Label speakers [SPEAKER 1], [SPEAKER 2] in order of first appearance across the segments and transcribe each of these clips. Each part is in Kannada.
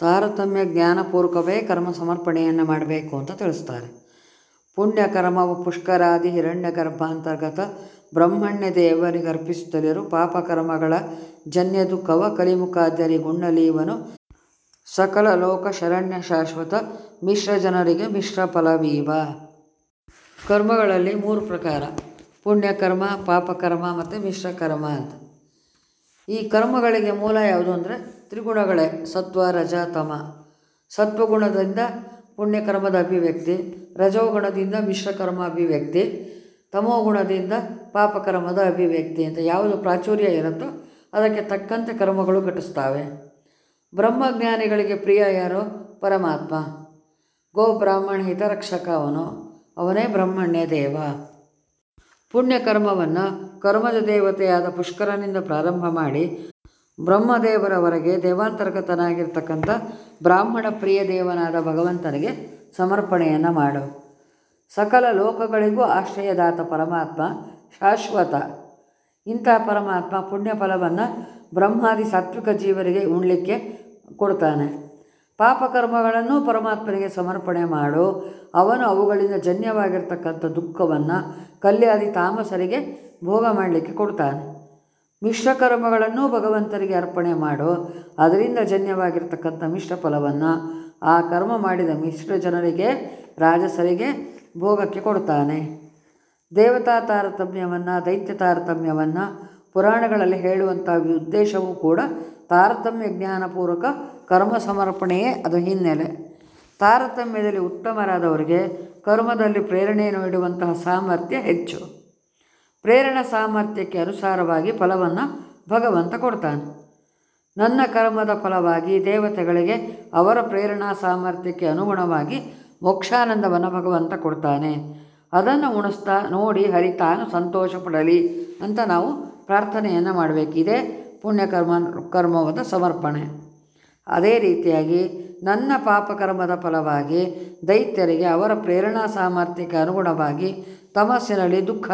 [SPEAKER 1] ತಾರತಮ್ಯ ಜ್ಞಾನಪೂರ್ವಕವೇ ಕರ್ಮ ಸಮರ್ಪಣೆಯನ್ನು ಮಾಡಬೇಕು ಅಂತ ತಿಳಿಸ್ತಾರೆ. ಪುಣ್ಯ ಕರ್ಮವು ಪುಷ್ಕರಾದಿ ಹಿರಣ್ಯ ಗರ್ಭಾಂತರ್ಗತ ಬ್ರಹ್ಮಣ್ಯ ದೇವರಿಗೆ ಅರ್ಪಿಸುತ್ತಲಿರು ಪಾಪಕರ್ಮಗಳ ಜನ್ಯದು ಕವ ಕಲಿಮುಖಾದ್ಯರಿ ಗುಣ್ಣಲೀವನು ಸಕಲ ಲೋಕ ಶರಣ್ಯ ಶಾಶ್ವತ ಮಿಶ್ರ ಜನರಿಗೆ ಮಿಶ್ರ ಫಲವೀವ. ಕರ್ಮಗಳಲ್ಲಿ ಮೂರು ಪ್ರಕಾರ. ಪುಣ್ಯಕರ್ಮ ಪಾಪಕರ್ಮ ಮತ್ತು ಮಿಶ್ರ ಕರ್ಮ ಅಂತ. ಈ ಕರ್ಮಗಳಿಗೆ ಮೂಲ ಯಾವುದು ಅಂದರೆ ತ್ರಿಗುಣಗಳೇ, ಸತ್ವ, ರಜ, ತಮ. ಸತ್ವಗುಣದಿಂದ ಪುಣ್ಯಕರ್ಮದ ಅಭಿವ್ಯಕ್ತಿ, ರಜೋಗುಣದಿಂದ ಮಿಶ್ರಕರ್ಮ ಅಭಿವ್ಯಕ್ತಿ, ತಮೋಗುಣದಿಂದ ಪಾಪಕರ್ಮದ ಅಭಿವ್ಯಕ್ತಿ ಅಂತ ಯಾವುದು ಪ್ರಾಚುರ್ಯ ಇರುತ್ತೋ ಅದಕ್ಕೆ ತಕ್ಕಂತೆ ಕರ್ಮಗಳು ಘಟಿಸ್ತಾವೆ. ಬ್ರಹ್ಮಜ್ಞಾನಿಗಳಿಗೆ ಪ್ರಿಯ ಯಾರು? ಪರಮಾತ್ಮ. ಗೋ ಬ್ರಾಹ್ಮಣ ಹಿತರಕ್ಷಕ ಅವನು. ಅವನೇ ಬ್ರಹ್ಮಣ್ಯ ದೇವ. ಪುಣ್ಯಕರ್ಮವನ್ನು ಕರ್ಮದ ದೇವತೆಯಾದ ಪುಷ್ಕರನಿಂದ ಪ್ರಾರಂಭ ಮಾಡಿ ಬ್ರಹ್ಮದೇವರವರೆಗೆ ದೇವಾಂತರ್ಗತನಾಗಿರ್ತಕ್ಕಂಥ ಬ್ರಾಹ್ಮಣ ಪ್ರಿಯ ದೇವನಾದ ಭಗವಂತನಿಗೆ ಸಮರ್ಪಣೆಯನ್ನು ಮಾಡು. ಸಕಲ ಲೋಕಗಳಿಗೂ ಆಶ್ರಯದಾತ ಪರಮಾತ್ಮ ಶಾಶ್ವತ. ಇಂತಹ ಪರಮಾತ್ಮ ಪುಣ್ಯ ಫಲವನ್ನು ಬ್ರಹ್ಮಾದಿ ಸಾತ್ವಿಕ ಜೀವರಿಗೆ ಉಣ್ಲಿಕ್ಕೆ ಕೊಡ್ತಾನೆ. ಪಾಪಕರ್ಮಗಳನ್ನು ಪರಮಾತ್ಮನಿಗೆ ಸಮರ್ಪಣೆ ಮಾಡು. ಅವನು ಅವುಗಳಿಂದ ಜನ್ಯವಾಗಿರ್ತಕ್ಕಂಥ ದುಃಖವನ್ನು, ಕಲ್ಯಾದಿ ತಾಮಸರಿಗೆ ಭೋಗ ಮಾಡಲಿಕ್ಕೆ ಕೊಡ್ತಾನೆ. ಮಿಶ್ರಕರ್ಮಗಳನ್ನು ಭಗವಂತರಿಗೆ ಅರ್ಪಣೆ ಮಾಡು. ಅದರಿಂದ ಜನ್ಯವಾಗಿರ್ತಕ್ಕಂಥ ಮಿಶ್ರ ಫಲವನ್ನು ಆ ಕರ್ಮ ಮಾಡಿದ ಮಿಶ್ರ ಜನರಿಗೆ, ರಾಜಸರಿಗೆ ಭೋಗಕ್ಕೆ ಕೊಡ್ತಾನೆ. ದೇವತಾ ತಾರತಮ್ಯವನ್ನು, ದೈತ್ಯ ತಾರತಮ್ಯವನ್ನು ಪುರಾಣಗಳಲ್ಲಿ ಹೇಳುವಂಥ ಉದ್ದೇಶವೂ ಕೂಡ ತಾರತಮ್ಯ ಜ್ಞಾನಪೂರ್ವಕ ಕರ್ಮ ಸಮರ್ಪಣೆಯೇ ಅದು ಹಿನ್ನೆಲೆ. ತಾರತಮ್ಯದಲ್ಲಿ ಉತ್ತಮರಾದವರಿಗೆ ಕರ್ಮದಲ್ಲಿ ಪ್ರೇರಣೆಯನ್ನು ಇಡುವಂತಹ ಸಾಮರ್ಥ್ಯ ಹೆಚ್ಚು. ಪ್ರೇರಣ ಸಾಮರ್ಥ್ಯಕ್ಕೆ ಅನುಸಾರವಾಗಿ ಫಲವನ್ನು ಭಗವಂತ ಕೊಡ್ತಾನೆ. ನನ್ನ ಕರ್ಮದ ಫಲವಾಗಿ ದೇವತೆಗಳಿಗೆ ಅವರ ಪ್ರೇರಣಾ ಸಾಮರ್ಥ್ಯಕ್ಕೆ ಅನುಗುಣವಾಗಿ ಮೋಕ್ಷಾನಂದವನ್ನು ಭಗವಂತ ಕೊಡ್ತಾನೆ. ಅದನ್ನು ಉಣಿಸ್ತಾ ನೋಡಿ ಹರಿತಾನು ಸಂತೋಷ ಪಡಲಿ ಅಂತ ನಾವು ಪ್ರಾರ್ಥನೆಯನ್ನು ಮಾಡಬೇಕಿದೆ ಪುಣ್ಯಕರ್ಮ, ಕರ್ಮವಾದ ಸಮರ್ಪಣೆ. ಅದೇ ರೀತಿಯಾಗಿ ನನ್ನ ಪಾಪಕರ್ಮದ ಫಲವಾಗಿ ದೈತ್ಯರಿಗೆ ಅವರ ಪ್ರೇರಣಾ ಸಾಮರ್ಥ್ಯಕ್ಕೆ ಅನುಗುಣವಾಗಿ ತಮಸ್ಸಿನಲ್ಲಿ ದುಃಖ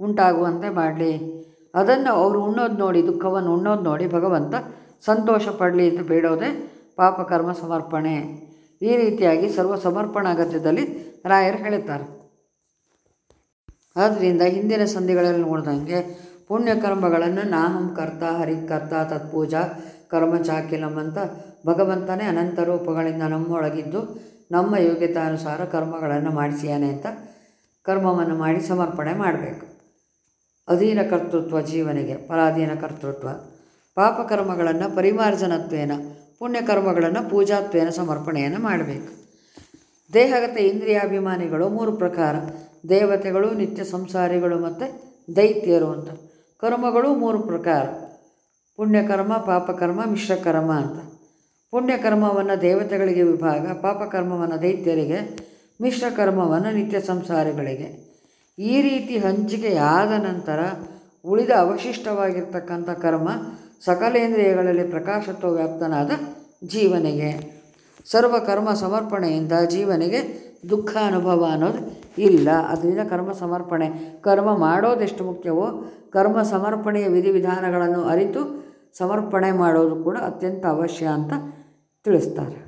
[SPEAKER 1] ಉಂಟಾಗುವಂತೆ ಮಾಡಲಿ. ಅದನ್ನು ಅವರು ಉಣ್ಣೋದು ನೋಡಿ ದುಃಖವನ್ನು ಉಣ್ಣೋದು ನೋಡಿ ಭಗವಂತ ಸಂತೋಷ ಪಡಲಿ ಅಂತ ಬೇಡೋದೇ ಪಾಪಕರ್ಮ ಸಮರ್ಪಣೆ. ಈ ರೀತಿಯಾಗಿ ಸರ್ವ ಸಮರ್ಪಣಾಗತ್ಯದಲ್ಲಿ ರಾಯರು ಹೇಳುತ್ತಾರೆ. ಆದ್ದರಿಂದ ಹಿಂದಿನ ಸಂಧಿಗಳಲ್ಲಿ ನೋಡಿದಂಗೆ ಪುಣ್ಯಕರ್ಮಗಳನ್ನು ನಾಹಂ ಕರ್ತ ಹರಿಕರ್ತ ತತ್ಪೂಜಾ, ಕರ್ಮ ಚಾಕಿಲಂ ಅಂತ ಭಗವಂತನೇ ಅನಂತ ರೂಪಗಳಿಂದ ನಮ್ಮೊಳಗಿದ್ದು ನಮ್ಮ ಯೋಗ್ಯತಾನುಸಾರ ಕರ್ಮಗಳನ್ನು ಮಾಡಿಸಿಯಾನೆ ಅಂತ ಕರ್ಮವನ್ನು ಮಾಡಿ ಸಮರ್ಪಣೆ ಮಾಡಬೇಕು. ಅಧೀನ ಕರ್ತೃತ್ವ ಜೀವನಿಗೆ, ಪರಾಧೀನ ಕರ್ತೃತ್ವ. ಪಾಪಕರ್ಮಗಳನ್ನು ಪರಿಮಾರ್ಜನತ್ವೇನ, ಪುಣ್ಯಕರ್ಮಗಳನ್ನು ಪೂಜಾತ್ವೇನ ಸಮರ್ಪಣೆಯನ್ನು ಮಾಡಬೇಕು. ದೇಹಗತ ಇಂದ್ರಿಯಾಭಿಮಾನಿಗಳು ಮೂರು ಪ್ರಕಾರ. ದೇವತೆಗಳು, ನಿತ್ಯ ಸಂಸಾರಿಗಳು ಮತ್ತು ದೈತ್ಯರು ಅಂತ. ಕರ್ಮಗಳು ಮೂರು ಪ್ರಕಾರ. ಪುಣ್ಯಕರ್ಮ, ಪಾಪಕರ್ಮ, ಮಿಶ್ರಕರ್ಮ ಅಂತ. ಪುಣ್ಯಕರ್ಮವನ್ನು ದೇವತೆಗಳಿಗೆ ವಿಭಾಗ, ಪಾಪಕರ್ಮವನ್ನು ದೈತ್ಯರಿಗೆ, ಮಿಶ್ರಕರ್ಮವನ್ನು ನಿತ್ಯ ಸಂಸಾರಿಗಳಿಗೆ. ಈ ರೀತಿ ಹಂಚಿಕೆಯಾದ ನಂತರ ಉಳಿದ ಅವಶಿಷ್ಟವಾಗಿರ್ತಕ್ಕಂಥ ಕರ್ಮ ಸಕಲೇಂದ್ರಿಯಗಳಲ್ಲಿ ಪ್ರಕಾಶತ್ವ ವ್ಯಾಪ್ತನಾದ ಜೀವನಿಗೆ. ಸರ್ವ ಕರ್ಮ ಸಮರ್ಪಣೆಯಿಂದ ಜೀವನಿಗೆ ದುಃಖ ಅನುಭವ ಅನ್ನೋದು ಇಲ್ಲ. ಅದರಿಂದ ಕರ್ಮ ಸಮರ್ಪಣೆ, ಕರ್ಮ ಮಾಡೋದೆಷ್ಟು ಮುಖ್ಯವೋ ಕರ್ಮ ಸಮರ್ಪಣೆಯ ವಿಧಿವಿಧಾನಗಳನ್ನು ಅರಿತು ಸಮರ್ಪಣೆ ಮಾಡೋದು ಕೂಡ ಅತ್ಯಂತ ಅವಶ್ಯ ಅಂತ ತಿಳಿಸ್ತಾರೆ.